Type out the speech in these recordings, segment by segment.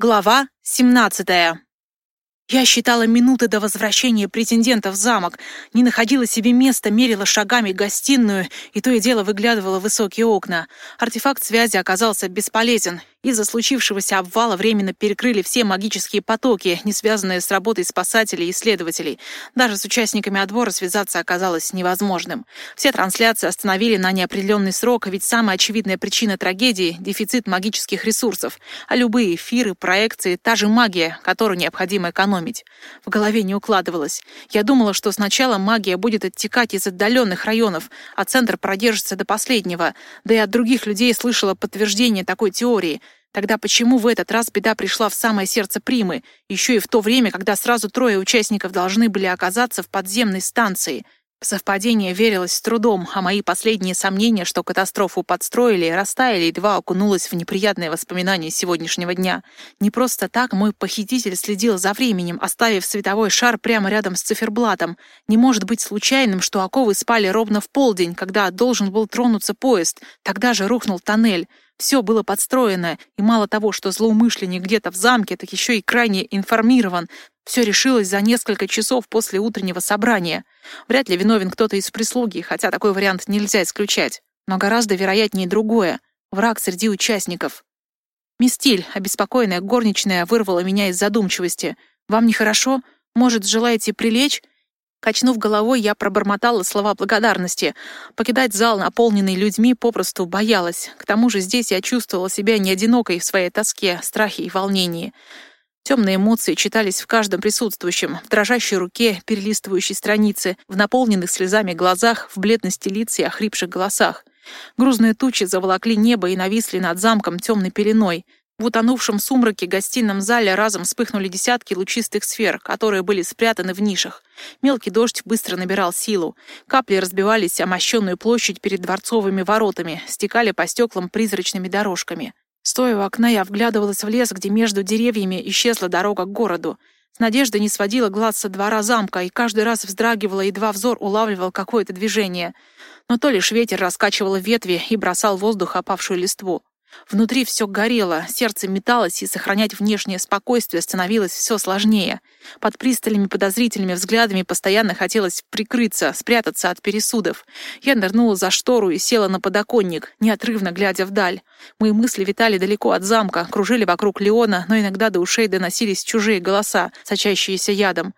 Глава 17. Я считала минуты до возвращения претендента в замок, не находила себе места, мерила шагами гостиную, и то и дело выглядывала в высокие окна. Артефакт связи оказался бесполезен, из-за случившегося обвала временно перекрыли все магические потоки, не связанные с работой спасателей и исследователей. Даже с участниками отбора связаться оказалось невозможным. Все трансляции остановили на неопределенный срок, ведь самая очевидная причина трагедии — дефицит магических ресурсов. А любые эфиры, проекции — та же магия, которую необходимо экономить. В голове не укладывалось. Я думала, что сначала магия будет оттекать из отдаленных районов, а центр продержится до последнего. Да и от других людей слышала подтверждение такой теории — Тогда почему в этот раз беда пришла в самое сердце Примы, еще и в то время, когда сразу трое участников должны были оказаться в подземной станции? Совпадение верилось с трудом, а мои последние сомнения, что катастрофу подстроили, растаяли, едва окунулась в неприятные воспоминания сегодняшнего дня. Не просто так мой похититель следил за временем, оставив световой шар прямо рядом с циферблатом. Не может быть случайным, что оковы спали ровно в полдень, когда должен был тронуться поезд. Тогда же рухнул тоннель. Все было подстроено, и мало того, что злоумышленник где-то в замке, так еще и крайне информирован. Все решилось за несколько часов после утреннего собрания. Вряд ли виновен кто-то из прислуги, хотя такой вариант нельзя исключать. Но гораздо вероятнее другое — враг среди участников. Мистиль, обеспокоенная горничная, вырвала меня из задумчивости. «Вам нехорошо? Может, желаете прилечь?» Качнув головой, я пробормотала слова благодарности. Покидать зал, наполненный людьми, попросту боялась. К тому же здесь я чувствовала себя не одинокой в своей тоске, страхе и волнении. Темные эмоции читались в каждом присутствующем, в дрожащей руке, перелистывающей страницы, в наполненных слезами глазах, в бледности лиц и охрипших голосах. Грузные тучи заволокли небо и нависли над замком темной пеленой. В утонувшем сумраке гостином зале разом вспыхнули десятки лучистых сфер, которые были спрятаны в нишах. Мелкий дождь быстро набирал силу. Капли разбивались о мощенную площадь перед дворцовыми воротами, стекали по стеклам призрачными дорожками. Стоя у окна, я вглядывалась в лес, где между деревьями исчезла дорога к городу. С надеждой не сводила глаз со двора замка и каждый раз вздрагивала, едва взор улавливал какое-то движение. Но то лишь ветер раскачивал ветви и бросал воздух опавшую листву. Внутри все горело, сердце металось, и сохранять внешнее спокойствие становилось все сложнее. Под пристальными подозрительными взглядами постоянно хотелось прикрыться, спрятаться от пересудов. Я нырнула за штору и села на подоконник, неотрывно глядя вдаль. Мои мысли витали далеко от замка, кружили вокруг Леона, но иногда до ушей доносились чужие голоса, сочащиеся ядом.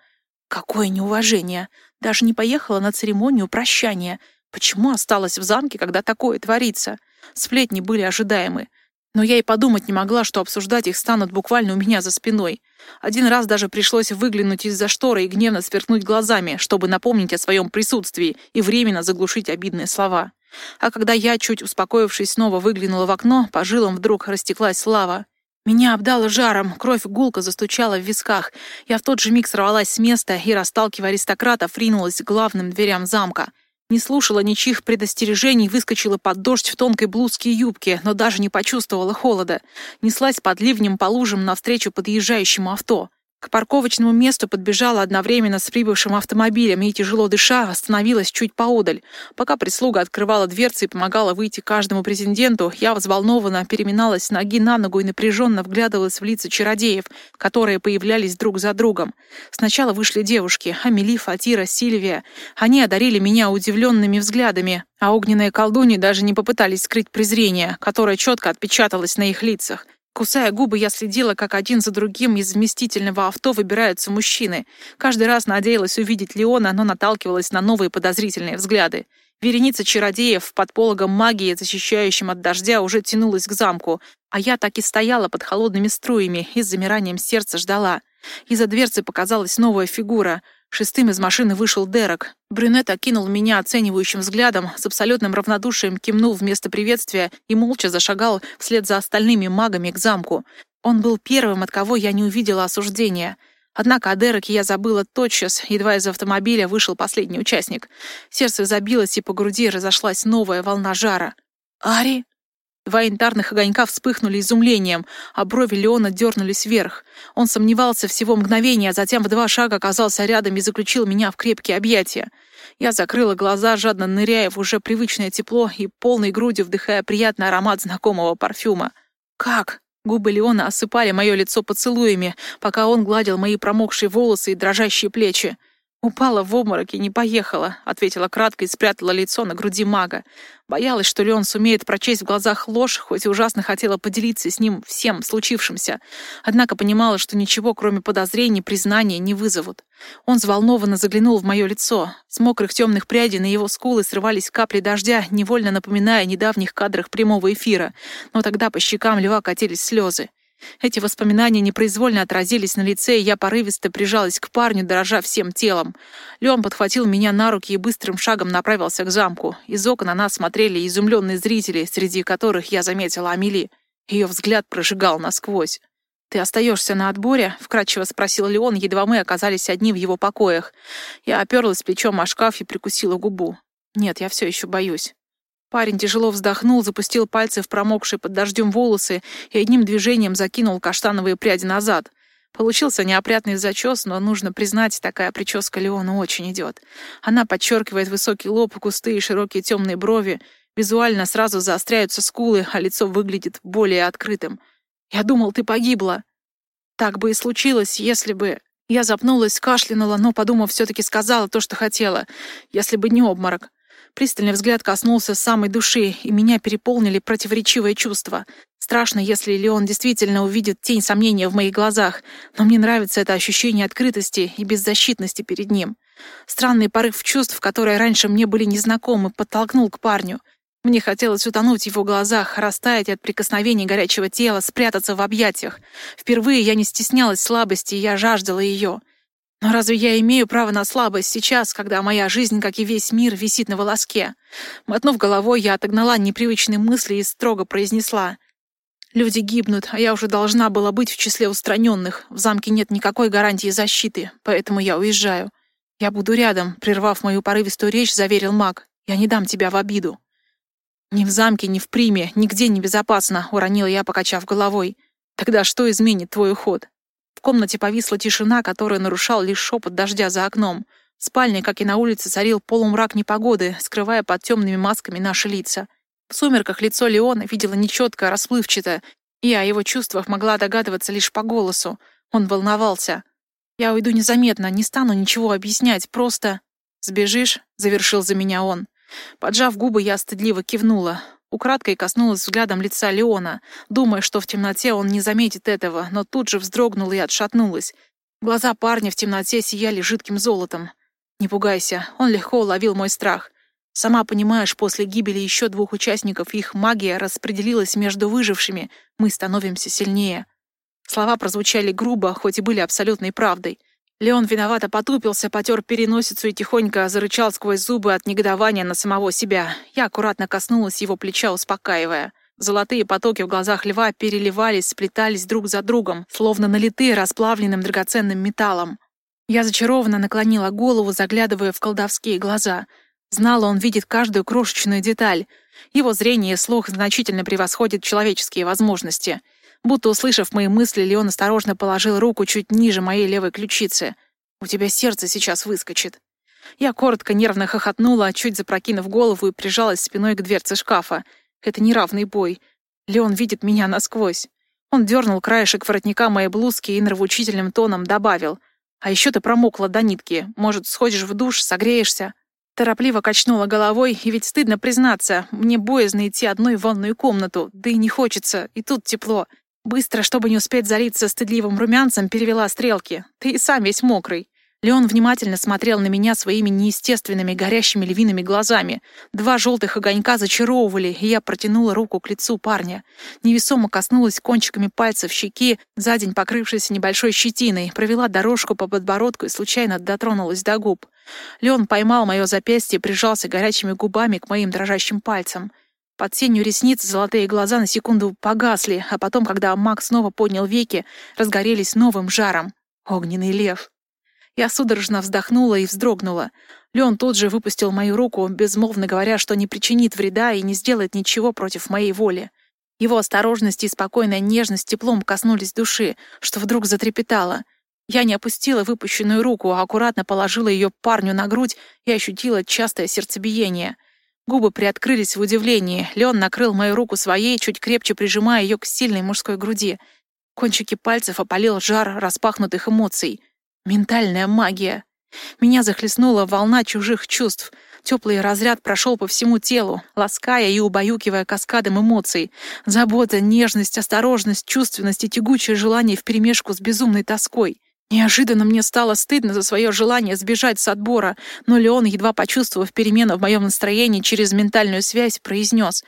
Какое неуважение! Даже не поехала на церемонию прощания. Почему осталась в замке, когда такое творится? Сплетни были ожидаемы. Но я и подумать не могла, что обсуждать их станут буквально у меня за спиной. Один раз даже пришлось выглянуть из-за шторы и гневно сверкнуть глазами, чтобы напомнить о своем присутствии и временно заглушить обидные слова. А когда я, чуть успокоившись, снова выглянула в окно, по жилам вдруг растеклась слава. Меня обдало жаром, кровь гулко застучала в висках. Я в тот же миг сорвалась с места и, расталкивая аристократов, ринулась к главным дверям замка — не слушала ничьих предостережений, выскочила под дождь в тонкой блузке и юбке, но даже не почувствовала холода. Неслась под ливнем по лужам навстречу подъезжающему авто. К парковочному месту подбежала одновременно с прибывшим автомобилем и, тяжело дыша, остановилась чуть поодаль. Пока прислуга открывала дверцы и помогала выйти каждому претенденту, я взволнованно переминалась с ноги на ногу и напряженно вглядывалась в лица чародеев, которые появлялись друг за другом. Сначала вышли девушки — Амели, Фатира, Сильвия. Они одарили меня удивленными взглядами, а огненные колдуни даже не попытались скрыть презрение, которое четко отпечаталось на их лицах. Кусая губы, я следила, как один за другим из вместительного авто выбираются мужчины. Каждый раз надеялась увидеть Леона, но наталкивалась на новые подозрительные взгляды. Вереница чародеев под пологом магии, защищающим от дождя, уже тянулась к замку, а я так и стояла под холодными струями и с замиранием сердца ждала. Из-за дверцы показалась новая фигура — Шестым из машины вышел Дерек. Брюнет окинул меня оценивающим взглядом, с абсолютным равнодушием кивнул вместо приветствия и молча зашагал вслед за остальными магами к замку. Он был первым, от кого я не увидела осуждения. Однако о Дереке я забыла тотчас, едва из автомобиля вышел последний участник. Сердце забилось, и по груди разошлась новая волна жара. «Ари?» Два янтарных огонька вспыхнули изумлением, а брови Леона дернулись вверх. Он сомневался всего мгновения, а затем в два шага оказался рядом и заключил меня в крепкие объятия. Я закрыла глаза, жадно ныряя в уже привычное тепло и полной грудью вдыхая приятный аромат знакомого парфюма. «Как?» Губы Леона осыпали мое лицо поцелуями, пока он гладил мои промокшие волосы и дрожащие плечи. «Упала в обморок и не поехала», — ответила кратко и спрятала лицо на груди мага. Боялась, что Леон сумеет прочесть в глазах ложь, хоть и ужасно хотела поделиться с ним всем случившимся. Однако понимала, что ничего, кроме подозрений, признания, не вызовут. Он взволнованно заглянул в мое лицо. С мокрых темных прядей на его скулы срывались капли дождя, невольно напоминая о недавних кадрах прямого эфира. Но тогда по щекам льва катились слезы. Эти воспоминания непроизвольно отразились на лице, и я порывисто прижалась к парню, дрожа всем телом. Леон подхватил меня на руки и быстрым шагом направился к замку. Из окон на нас смотрели изумленные зрители, среди которых я заметила Амели. Ее взгляд прожигал насквозь. «Ты остаешься на отборе?» — вкратчиво спросил Леон, едва мы оказались одни в его покоях. Я оперлась плечом о шкаф и прикусила губу. «Нет, я все еще боюсь». Парень тяжело вздохнул, запустил пальцы в промокшие под дождем волосы и одним движением закинул каштановые пряди назад. Получился неопрятный зачес, но, нужно признать, такая прическа Леону очень идет. Она подчеркивает высокий лоб, густые широкие темные брови, визуально сразу заостряются скулы, а лицо выглядит более открытым. «Я думал, ты погибла». Так бы и случилось, если бы... Я запнулась, кашлянула, но, подумав, все-таки сказала то, что хотела. Если бы не обморок. Пристальный взгляд коснулся самой души, и меня переполнили противоречивые чувства. Страшно, если Леон действительно увидит тень сомнения в моих глазах, но мне нравится это ощущение открытости и беззащитности перед ним. Странный порыв чувств, которые раньше мне были незнакомы, подтолкнул к парню. Мне хотелось утонуть в его глазах, растаять от прикосновений горячего тела, спрятаться в объятиях. Впервые я не стеснялась слабости, я жаждала ее. Но разве я имею право на слабость сейчас, когда моя жизнь, как и весь мир, висит на волоске? Мотнув головой, я отогнала непривычные мысли и строго произнесла. Люди гибнут, а я уже должна была быть в числе устраненных. В замке нет никакой гарантии защиты, поэтому я уезжаю. Я буду рядом, прервав мою порывистую речь, заверил маг. Я не дам тебя в обиду. Ни в замке, ни в приме, нигде не безопасно, уронила я, покачав головой. Тогда что изменит твой уход? В комнате повисла тишина, которая нарушал лишь шепот дождя за окном. В спальне, как и на улице, царил полумрак непогоды, скрывая под темными масками наши лица. В сумерках лицо Леона видела нечетко, расплывчато, и о его чувствах могла догадываться лишь по голосу. Он волновался. «Я уйду незаметно, не стану ничего объяснять, просто...» «Сбежишь?» — завершил за меня он. Поджав губы, я стыдливо кивнула. Украдкой коснулась взглядом лица Леона, думая, что в темноте он не заметит этого, но тут же вздрогнула и отшатнулась. Глаза парня в темноте сияли жидким золотом. «Не пугайся, он легко уловил мой страх. Сама понимаешь, после гибели еще двух участников их магия распределилась между выжившими, мы становимся сильнее». Слова прозвучали грубо, хоть и были абсолютной правдой. Леон виновато потупился, потер переносицу и тихонько зарычал сквозь зубы от негодования на самого себя. Я аккуратно коснулась его плеча, успокаивая. Золотые потоки в глазах льва переливались, сплетались друг за другом, словно налитые расплавленным драгоценным металлом. Я зачарованно наклонила голову, заглядывая в колдовские глаза. Знала, он видит каждую крошечную деталь. Его зрение и слух значительно превосходят человеческие возможности — Будто услышав мои мысли, Леон осторожно положил руку чуть ниже моей левой ключицы. «У тебя сердце сейчас выскочит». Я коротко нервно хохотнула, чуть запрокинув голову и прижалась спиной к дверце шкафа. Это неравный бой. Леон видит меня насквозь. Он дернул краешек воротника моей блузки и нравоучительным тоном добавил. «А еще ты промокла до нитки. Может, сходишь в душ, согреешься?» Торопливо качнула головой, и ведь стыдно признаться, мне боязно идти одной в ванную комнату, да и не хочется, и тут тепло. Быстро, чтобы не успеть залиться стыдливым румянцем, перевела стрелки. Ты и сам весь мокрый. Леон внимательно смотрел на меня своими неестественными горящими львиными глазами. Два желтых огонька зачаровывали, и я протянула руку к лицу парня. Невесомо коснулась кончиками пальцев щеки, за день покрывшейся небольшой щетиной, провела дорожку по подбородку и случайно дотронулась до губ. Леон поймал мое запястье и прижался горячими губами к моим дрожащим пальцам. Под сенью ресниц золотые глаза на секунду погасли, а потом, когда Мак снова поднял веки, разгорелись новым жаром. Огненный лев. Я судорожно вздохнула и вздрогнула. Леон тут же выпустил мою руку, безмолвно говоря, что не причинит вреда и не сделает ничего против моей воли. Его осторожность и спокойная нежность теплом коснулись души, что вдруг затрепетало. Я не опустила выпущенную руку, а аккуратно положила ее парню на грудь и ощутила частое сердцебиение — Губы приоткрылись в удивлении. Леон накрыл мою руку своей, чуть крепче прижимая ее к сильной мужской груди. Кончики пальцев опалил жар распахнутых эмоций. Ментальная магия. Меня захлестнула волна чужих чувств. Теплый разряд прошел по всему телу, лаская и убаюкивая каскадом эмоций. Забота, нежность, осторожность, чувственность и тягучее желание вперемешку с безумной тоской. Неожиданно мне стало стыдно за свое желание сбежать с отбора, но Леон, едва почувствовав перемену в моем настроении через ментальную связь, произнес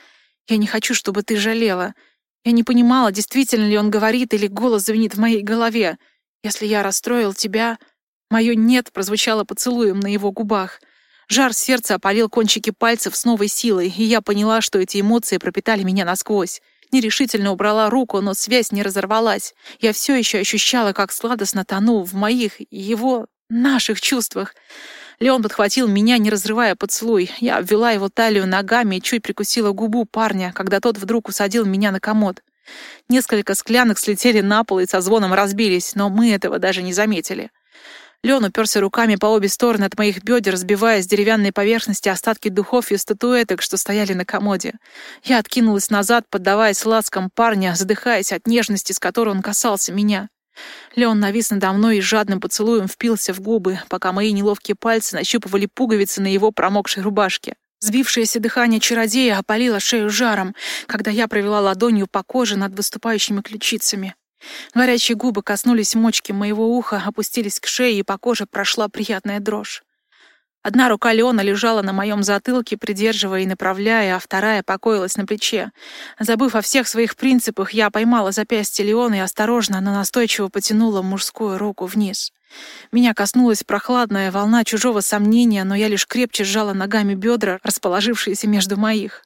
«Я не хочу, чтобы ты жалела». Я не понимала, действительно ли он говорит или голос звенит в моей голове. Если я расстроил тебя... Мое «нет» прозвучало поцелуем на его губах. Жар сердца опалил кончики пальцев с новой силой, и я поняла, что эти эмоции пропитали меня насквозь. Нерешительно убрала руку, но связь не разорвалась. Я все еще ощущала, как сладостно тону в моих, его, наших чувствах. Леон подхватил меня, не разрывая поцелуй. Я обвела его талию ногами и чуть прикусила губу парня, когда тот вдруг усадил меня на комод. Несколько склянок слетели на пол и со звоном разбились, но мы этого даже не заметили. Леон уперся руками по обе стороны от моих бедер, сбивая с деревянной поверхности остатки духов и статуэток, что стояли на комоде. Я откинулась назад, поддаваясь ласкам парня, задыхаясь от нежности, с которой он касался меня. Леон навис надо мной и жадным поцелуем впился в губы, пока мои неловкие пальцы нащупывали пуговицы на его промокшей рубашке. Сбившееся дыхание чародея опалило шею жаром, когда я провела ладонью по коже над выступающими ключицами. Горячие губы коснулись мочки моего уха, опустились к шее, и по коже прошла приятная дрожь. Одна рука Леона лежала на моем затылке, придерживая и направляя, а вторая покоилась на плече. Забыв о всех своих принципах, я поймала запястье Леона и осторожно, но настойчиво потянула мужскую руку вниз. Меня коснулась прохладная волна чужого сомнения, но я лишь крепче сжала ногами бедра, расположившиеся между моих.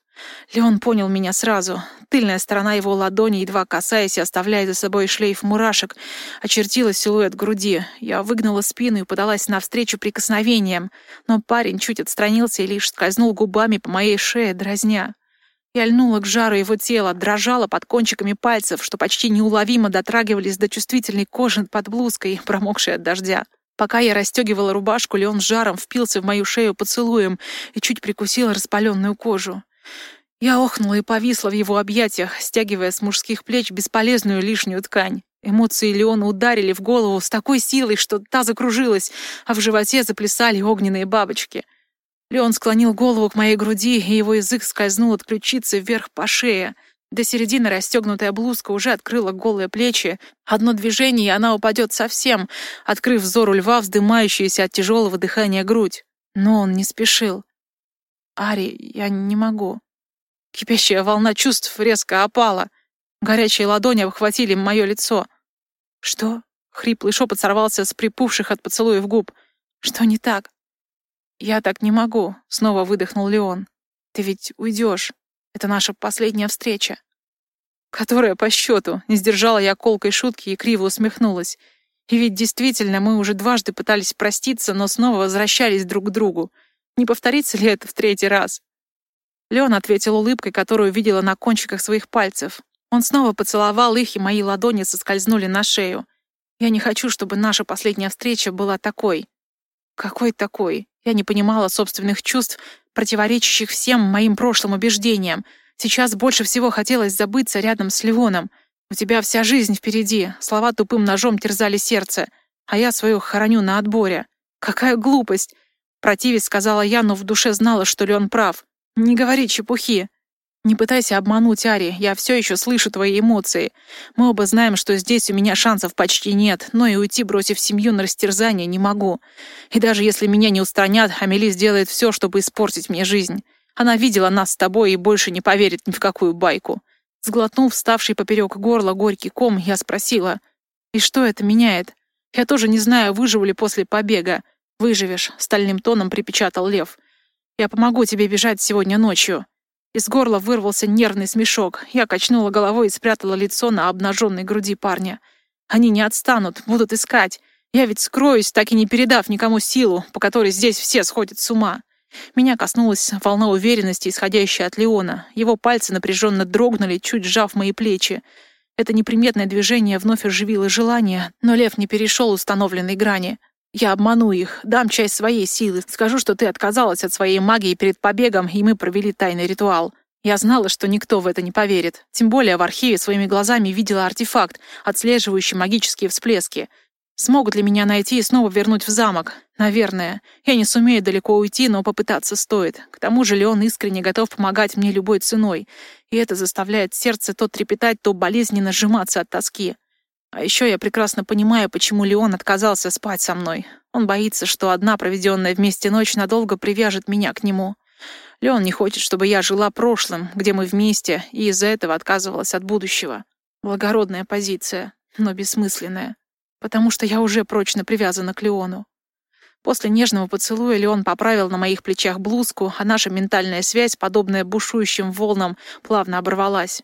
Леон понял меня сразу. Тыльная сторона его ладони, едва касаясь и оставляя за собой шлейф мурашек, очертила силуэт груди. Я выгнала спину и подалась навстречу прикосновениям, но парень чуть отстранился и лишь скользнул губами по моей шее, дразня. Я льнула к жару его тела, дрожала под кончиками пальцев, что почти неуловимо дотрагивались до чувствительной кожи под блузкой, промокшей от дождя. Пока я расстегивала рубашку, Леон жаром впился в мою шею поцелуем и чуть прикусил распаленную кожу. Я охнула и повисла в его объятиях, стягивая с мужских плеч бесполезную лишнюю ткань. Эмоции Леона ударили в голову с такой силой, что та закружилась, а в животе заплясали огненные бабочки. Леон склонил голову к моей груди, и его язык скользнул от ключицы вверх по шее. До середины расстегнутая блузка уже открыла голые плечи. Одно движение, и она упадет совсем, открыв взору льва вздымающуюся от тяжелого дыхания грудь. Но он не спешил. «Ари, я не могу». Кипящая волна чувств резко опала. Горячие ладони обхватили мое лицо. «Что?» — хриплый шепот сорвался с припухших от поцелуев губ. «Что не так?» «Я так не могу», — снова выдохнул Леон. «Ты ведь уйдешь. Это наша последняя встреча». «Которая по счету?» — не сдержала я колкой шутки и криво усмехнулась. И ведь действительно мы уже дважды пытались проститься, но снова возвращались друг к другу. Не повторится ли это в третий раз? Леон ответил улыбкой, которую видела на кончиках своих пальцев. Он снова поцеловал их, и мои ладони соскользнули на шею. Я не хочу, чтобы наша последняя встреча была такой. Какой такой? Я не понимала собственных чувств, противоречащих всем моим прошлым убеждениям. Сейчас больше всего хотелось забыться рядом с Ливоном. У тебя вся жизнь впереди. Слова тупым ножом терзали сердце. А я свою хороню на отборе. Какая глупость! Противец сказала я, но в душе знала, что ли он прав. Не говори чепухи. Не пытайся обмануть, Ари, я все еще слышу твои эмоции. Мы оба знаем, что здесь у меня шансов почти нет, но и уйти, бросив семью на растерзание, не могу. И даже если меня не устранят, Амели сделает все, чтобы испортить мне жизнь. Она видела нас с тобой и больше не поверит ни в какую байку. Сглотнув вставший поперек горла горький ком, я спросила, «И что это меняет? Я тоже не знаю, выживу ли после побега. «Выживешь», — стальным тоном припечатал Лев. «Я помогу тебе бежать сегодня ночью». Из горла вырвался нервный смешок. Я качнула головой и спрятала лицо на обнаженной груди парня. «Они не отстанут, будут искать. Я ведь скроюсь, так и не передав никому силу, по которой здесь все сходят с ума». Меня коснулась волна уверенности, исходящая от Леона. Его пальцы напряженно дрогнули, чуть сжав мои плечи. Это неприметное движение вновь оживило желание, но лев не перешел установленной грани. Я обману их, дам часть своей силы, скажу, что ты отказалась от своей магии перед побегом, и мы провели тайный ритуал. Я знала, что никто в это не поверит. Тем более в архиве своими глазами видела артефакт, отслеживающий магические всплески. Смогут ли меня найти и снова вернуть в замок? Наверное. Я не сумею далеко уйти, но попытаться стоит. К тому же Леон искренне готов помогать мне любой ценой. И это заставляет сердце то трепетать, то болезненно сжиматься от тоски. А еще я прекрасно понимаю, почему Леон отказался спать со мной. Он боится, что одна проведенная вместе ночь надолго привяжет меня к нему. Леон не хочет, чтобы я жила прошлым, где мы вместе, и из-за этого отказывалась от будущего. Благородная позиция, но бессмысленная. Потому что я уже прочно привязана к Леону. После нежного поцелуя Леон поправил на моих плечах блузку, а наша ментальная связь, подобная бушующим волнам, плавно оборвалась.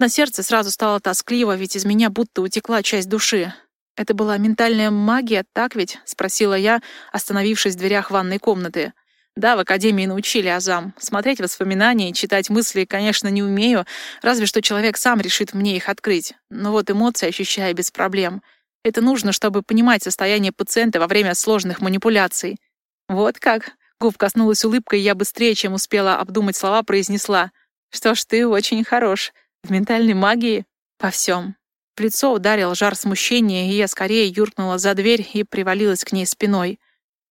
На сердце сразу стало тоскливо, ведь из меня будто утекла часть души. «Это была ментальная магия, так ведь?» — спросила я, остановившись в дверях ванной комнаты. «Да, в академии научили азам. Смотреть воспоминания и читать мысли, конечно, не умею, разве что человек сам решит мне их открыть. Но вот эмоции ощущаю без проблем. Это нужно, чтобы понимать состояние пациента во время сложных манипуляций». «Вот как?» — губ коснулась улыбкой, и я быстрее, чем успела обдумать слова, произнесла. «Что ж, ты очень хорош. В ментальной магии? По всем. В лицо ударил жар смущения, и я скорее юркнула за дверь и привалилась к ней спиной.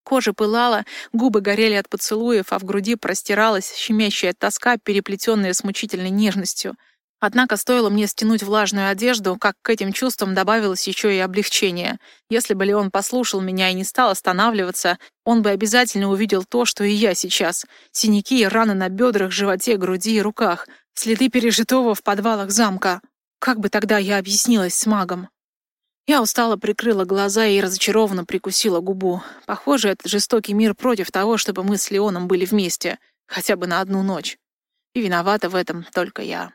Кожа пылала, губы горели от поцелуев, а в груди простиралась щемящая тоска, переплетенная с мучительной нежностью. Однако стоило мне стянуть влажную одежду, как к этим чувствам добавилось еще и облегчение. Если бы Леон послушал меня и не стал останавливаться, он бы обязательно увидел то, что и я сейчас. Синяки и раны на бедрах, животе, груди и руках. Следы пережитого в подвалах замка. Как бы тогда я объяснилась с магом? Я устало прикрыла глаза и разочарованно прикусила губу. Похоже, этот жестокий мир против того, чтобы мы с Леоном были вместе. Хотя бы на одну ночь. И виновата в этом только я.